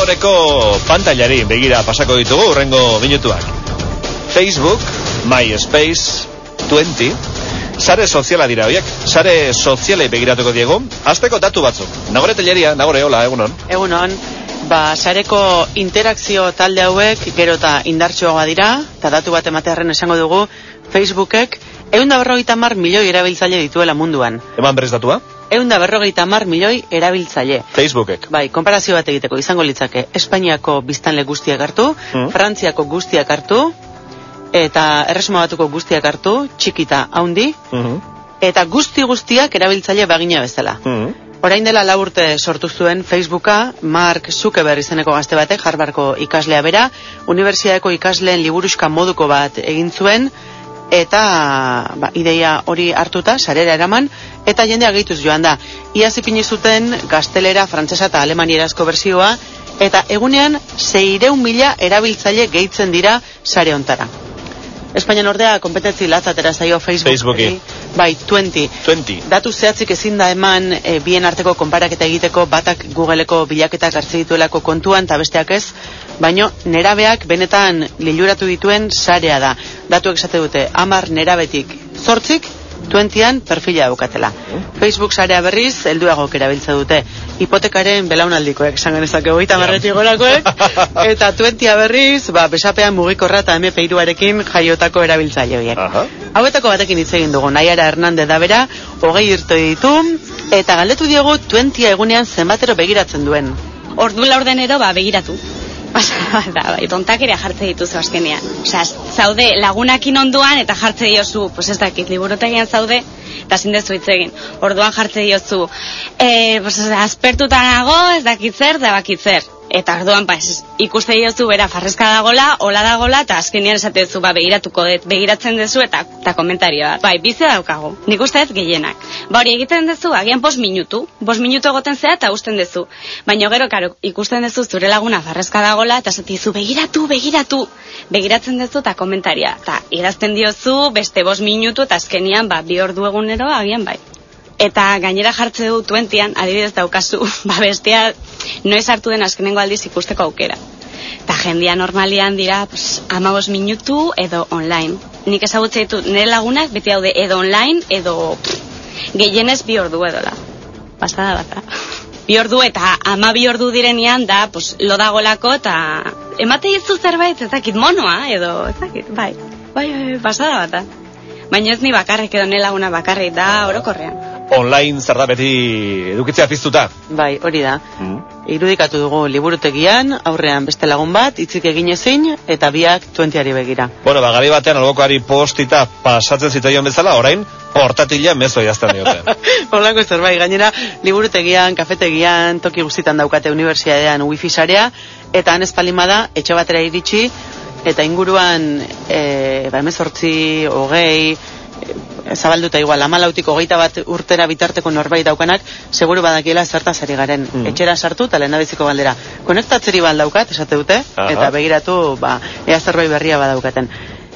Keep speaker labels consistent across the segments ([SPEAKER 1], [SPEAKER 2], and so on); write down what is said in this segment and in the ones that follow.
[SPEAKER 1] ordenadoreko pantailari begira pasako ditugu urrengo minutuak. Facebook, MySpace, 20, sare soziala dira horiek, sare sozialei begiratuko diego, azteko datu batzuk. Nagore teleria, nagore, hola, egunon.
[SPEAKER 2] Egunon, ba, sareko interakzio talde hauek gero eta indartsuagoa dira, eta datu bat ematearen esango dugu, Facebookek, egun da berrogeita mar milioi erabiltzaile dituela munduan.
[SPEAKER 1] Eman berriz datua?
[SPEAKER 2] Egun da berrogeita mar milioi erabiltzaile.
[SPEAKER 1] Facebookek.
[SPEAKER 2] Bai, konparazio bat egiteko izango litzake, Espainiako biztanle guztiak hartu,
[SPEAKER 1] Mm.
[SPEAKER 2] Frantziako guztiak hartu, eta erresuma batuko guztiak hartu, txikita haundi,
[SPEAKER 1] Mhm.
[SPEAKER 2] eta guzti guztiak erabiltzaile bagina bezala.
[SPEAKER 1] Mhm.
[SPEAKER 2] Orain dela lau urte sortu zuen Facebooka, Mark Zuckerberg izeneko gazte batek, Harvardko ikaslea bera, unibertsiadeko ikasleen liburuska moduko bat egin zuen, eta ba, ideia hori hartuta, sarera eraman, eta jendea gehituz joan da. Iaz ipini zuten gaztelera, frantsesa eta alemanierazko bersioa, eta egunean 600 mila erabiltzaile gehitzen dira sare ontara. Espainian ordea kompetentzi latzatera zaio Facebook.
[SPEAKER 1] Facebooki.
[SPEAKER 2] Bai, 20.
[SPEAKER 1] 20.
[SPEAKER 2] Datu zehatzik ezin da eman e, bien arteko konparaketa egiteko batak Googleeko bilaketak hartze dituelako kontuan eta besteak ez, baino nerabeak benetan liluratu dituen sarea da. Datuek esate dute, amar nerabetik zortzik, 20an perfila daukatela. Facebook sarea berriz, helduagok erabiltze dute. Hipotekaren belaunaldikoek, esan genezake goita marretik gorakoek, eta 20a berriz, ba, besapean mugikorra eta MP2arekin jaiotako erabiltzaile horiek. Hauetako batekin hitz egin dugu, Naiara Hernandez da bera, hogei urte ditu, eta galdetu diogu 20 egunean zenbatero begiratzen duen.
[SPEAKER 3] ordu laurdenero ba begiratu. Osa, da, bai, tontakeria jartze dituzu azkenean. Osea, zaude lagunakin onduan eta jartze diozu, pues ez dakit, liburutegian zaude, eta zindezu hitz egin. Orduan jartze diozu, e, pues, aspertuta nago, ez dakit zer, da bakit zer. Eta orduan, ba, ez, ikuste diozu, bera, farrezka dagola, hola dagola, eta azkenean esate duzu, ba, begiratuko dut, begiratzen duzu, eta, eta komentarioa. Bai, bizi daukagu, nik uste ez gehienak. Ba, hori egiten duzu, agian bos minutu, bos minutu egoten zea eta usten duzu. Baina gero, karo, ikusten duzu zure laguna farrezka dagola, eta esate dizu, begiratu, begiratu, begiratzen duzu eta komentaria. Eta idazten diozu, beste bos minutu, eta azkenian, ba, bi ordu egunero, agian bai. Eta gainera jartze du tuentian, adibidez daukazu, ba bestea noiz hartu den azkenengo aldiz ikusteko aukera. Eta jendia normalian dira, pues, amabos minutu edo online. Nik ezagutze ditut, nire lagunak beti daude edo online, edo pff, gehienez bi ordu edola. Pasada bat. Bi ordu eta ama bi ordu direnean da, pues, lo dagolako eta emate dizu zerbait, ez dakit monoa, edo, ez dakit, bai. Bai, bai, bai, pasada bat. Baina ez ni bakarrik edo nire laguna bakarrik da orokorrean.
[SPEAKER 1] Online zer da beti edukitzea piztuta.
[SPEAKER 2] Bai, hori da.
[SPEAKER 1] Mm.
[SPEAKER 2] Irudikatu dugu liburutegian, aurrean beste lagun bat, hitzik egin ezin, eta biak 20ari begira.
[SPEAKER 1] Bueno, ba, gari batean albokoari postita pasatzen zitaion bezala, orain, portatila mezo idazten diote.
[SPEAKER 2] Horlako zerbait, gainera, liburutegian, kafetegian, toki guztitan daukate unibertsitatean wifi sarea, eta han espalimada, etxe batera iritsi, eta inguruan, e, ba, emezortzi, hogei, zabalduta igual, amalautik hogeita bat urtera bitarteko norbait daukanak, seguru badakiela zertaz ari garen.
[SPEAKER 1] Mhm.
[SPEAKER 2] Etxera sartu eta lehendabiziko galdera. Konektatzeri bal daukat, esate dute,
[SPEAKER 1] Aha.
[SPEAKER 2] eta begiratu, ba, ea zerbait berria badaukaten.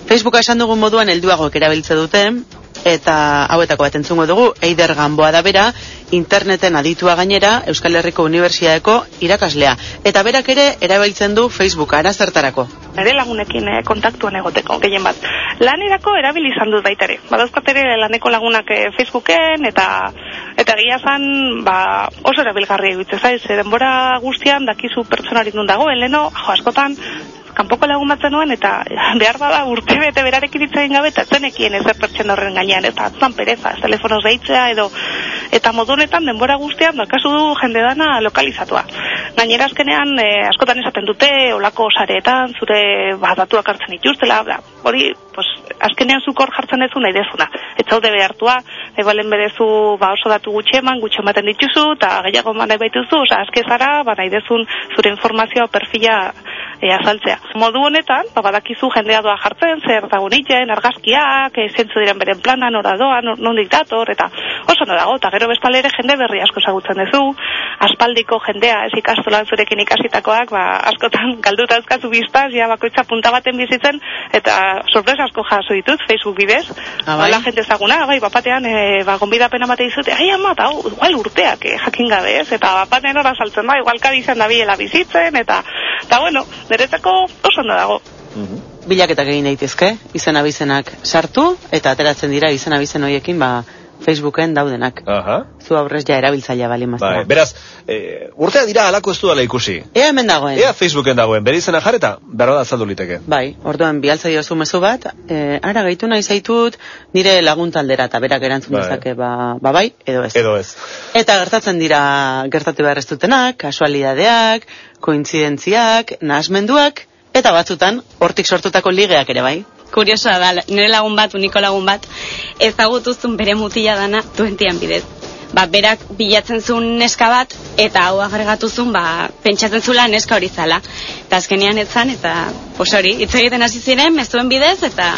[SPEAKER 2] Facebooka esan dugun moduan helduagoek erabiltze dute, eta hauetako bat entzungo dugu, Eider Gamboa da bera, interneten aditua gainera, Euskal Herriko Unibertsitateko irakaslea. Eta berak ere erabiltzen du Facebooka, ara zertarako.
[SPEAKER 4] nire lagunekin eh, kontaktuan egoteko, gehien bat. Lanerako erabili izan dut baita. Badauzkat ere laneko lagunak eh, Facebooken, eta eta egia zan, ba, oso erabilgarri egitzen zaiz, denbora guztian dakizu pertsonarik nun dagoen, leno, jo, askotan, kanpoko lagun batzen nuen, eta behar bada urte bete berarekin hitz egin gabe, eta zenekien ezer pertsen horren gainean, eta atzan pereza, ez telefonoz deitzea, edo, eta modu honetan denbora guztian, daukazu du jende dana lokalizatua. Gainera azkenean, eh, askotan esaten dute, olako sareetan, zure ba, hartzen dituztela, bla, hori, pues, azkenean zuk jartzen dezu nahi dezuna. Ez zaude behartua, nahi balen berezu ba, oso datu gutxe eman, gutxe ematen dituzu, eta gehiago eman nahi baituzu, oza, azke zara, ba, nahi dezun zure informazioa perfila e, azaltzea. Modu honetan, ba, badakizu jendea doa jartzen, zer dago nitzen, argazkiak, e, zentzu diren beren plana, nora doa, nondik dator, eta oso no dago, eta gero bestale ere jende berri asko zagutzen duzu, aspaldiko jendea, ez ikastolan zurekin ikasitakoak, ba, askotan galduta euskazu biztaz, ja bakoitza punta baten bizitzen, eta sorpresa asko jaso ditut, Facebook bidez,
[SPEAKER 2] Ah, bai?
[SPEAKER 4] Jente ezaguna, bai, bapatean, e, ba, gonbidapena bate dizute, ai ama, eta hau, igual urteak, eh, jakin gabe, ez, eta bapatean ora saltzen da, igual kadizan da biela bizitzen, eta, eta bueno, niretzako oso ondo dago.
[SPEAKER 2] Bilaketak egin daitezke, izen abizenak sartu, eta ateratzen dira izen abizen horiekin, ba, Facebooken daudenak.
[SPEAKER 1] Aha.
[SPEAKER 2] Zu aurrez ja erabiltzailea bali mazera.
[SPEAKER 1] Bai, beraz, e, urtea dira alako ez dudala ikusi.
[SPEAKER 2] Ea hemen dagoen.
[SPEAKER 1] Ea Facebooken dagoen, bere izena jarreta, berra da azaldu liteke.
[SPEAKER 2] Bai, orduan bialtza diozu mezu bat, e, ara gaitu nahi zaitut nire laguntaldera eta berak erantzun
[SPEAKER 1] Bai.
[SPEAKER 2] dezake ba, ba bai, edo ez.
[SPEAKER 1] Edo ez.
[SPEAKER 2] Eta gertatzen dira gertatu behar ez dutenak, kasualidadeak, kointzidentziak, nahasmenduak, eta batzutan hortik sortutako ligeak ere bai.
[SPEAKER 3] Kuriosoa da, nire lagun bat, uniko lagun bat, ezagutuzun bere mutila dana duentian bidez. Ba, berak bilatzen zuen neska bat, eta hau agregatuzun, ba, pentsatzen zula neska hori zala. Eta azkenean etzan, eta, pos hori, hitz egiten hasi ziren, mezuen bidez, eta